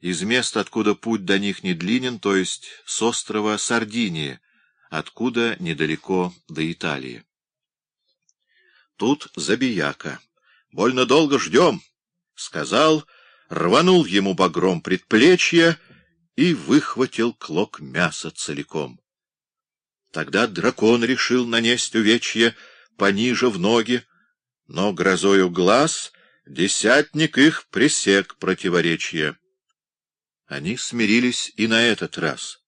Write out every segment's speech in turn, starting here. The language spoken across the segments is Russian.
из мест, откуда путь до них не длинен, то есть с острова Сардиния, откуда недалеко до Италии. Тут забияка. «Больно долго ждем», — сказал, рванул ему багром предплечье и выхватил клок мяса целиком. Тогда дракон решил нанесть увечье пониже в ноги, но грозою глаз десятник их пресек противоречие. Они смирились и на этот раз.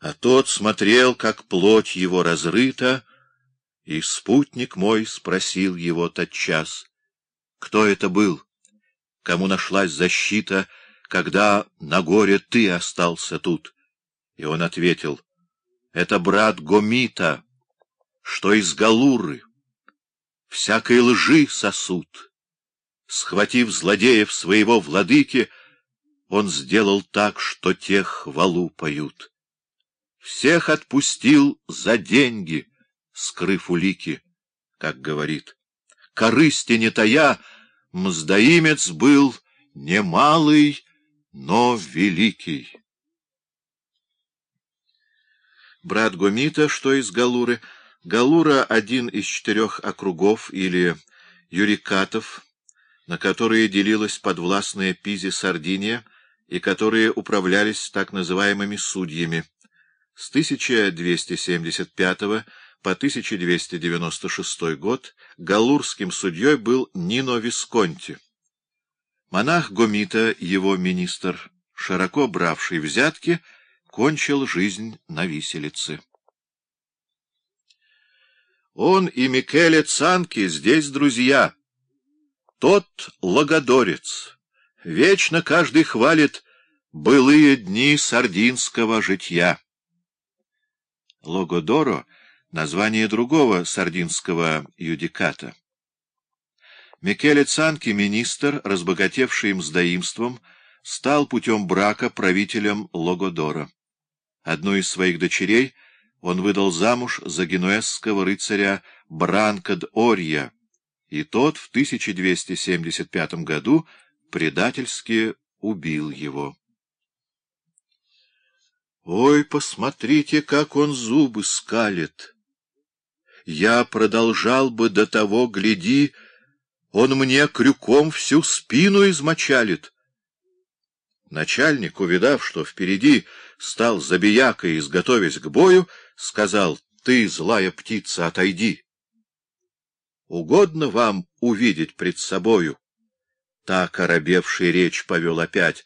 А тот смотрел, как плоть его разрыта, и спутник мой спросил его тотчас, кто это был, кому нашлась защита, когда на горе ты остался тут. И он ответил, это брат Гомита, что из Галуры, всякой лжи сосуд. Схватив злодеев своего владыки, он сделал так, что тех хвалу поют. Всех отпустил за деньги, скрыв улики, как говорит. Корысти не тая, мздоимец был немалый, но великий. Брат Гомита, что из Галуры, Галура — один из четырех округов или юрикатов, на которые делилась подвластная Пизе Сардиния и которые управлялись так называемыми судьями. С 1275 по 1296 год галурским судьей был Нино Висконти. Монах Гомита, его министр, широко бравший взятки, кончил жизнь на виселице. Он и Микеле Цанки здесь друзья. Тот лагодорец. Вечно каждый хвалит былые дни сардинского житья. Логодоро — название другого сардинского юдиката. Микеле Цанки, министр, разбогатевший мздоимством, стал путем брака правителем Логодора. Одну из своих дочерей он выдал замуж за генуэзского рыцаря Бранкад-Орья, и тот в 1275 году предательски убил его. Ой, посмотрите, как он зубы скалит! Я продолжал бы до того, гляди, он мне крюком всю спину измочалит. Начальник, увидав, что впереди стал забиякой, изготовясь к бою, сказал, «Ты, злая птица, отойди!» «Угодно вам увидеть пред собою?» Так оробевший речь повел опять.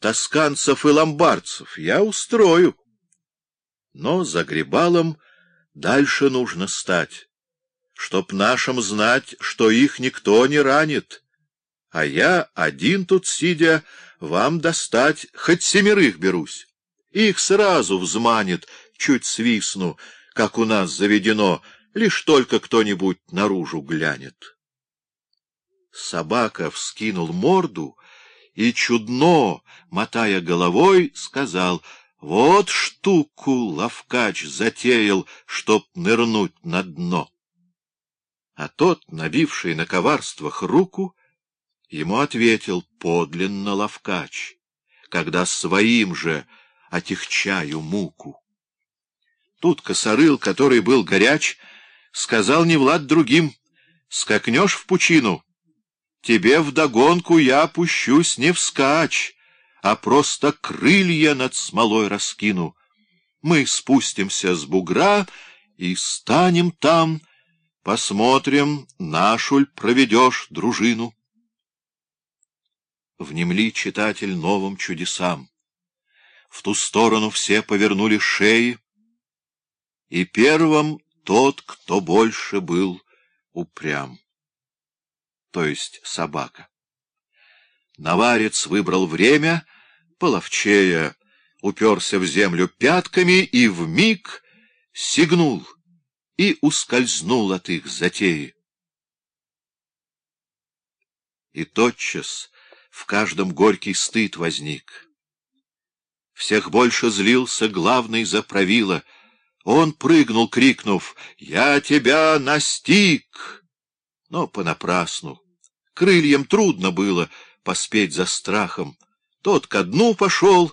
«Тосканцев и ломбардцев я устрою!» Но за грибалом дальше нужно стать, чтоб нашим знать, что их никто не ранит. А я, один тут сидя, вам достать хоть семерых берусь. Их сразу взманит, чуть свистну, как у нас заведено, лишь только кто-нибудь наружу глянет. Собака вскинул морду и, чудно, мотая головой, сказал, «Вот штуку ловкач затеял, чтоб нырнуть на дно». А тот, набивший на коварствах руку, ему ответил подлинно ловкач, когда своим же отягчаю муку. Тут косорыл, который был горяч, сказал не Влад другим, скакнешь в пучину, тебе вдогонку я пущусь не вскачь, а просто крылья над смолой раскину. Мы спустимся с бугра и станем там, посмотрим, нашу ль проведешь дружину. Внемли, читатель, новым чудесам. В ту сторону все повернули шеи, и первым тот, кто больше был упрям, то есть собака. Наварец выбрал время, половчея уперся в землю пятками и вмиг сигнул и ускользнул от их затеи. И тотчас в каждом горький стыд возник. Всех больше злился главный за правило. Он прыгнул, крикнув «Я тебя настиг!» Но понапрасну. Крыльям трудно было поспеть за страхом. Тот ко дну пошел,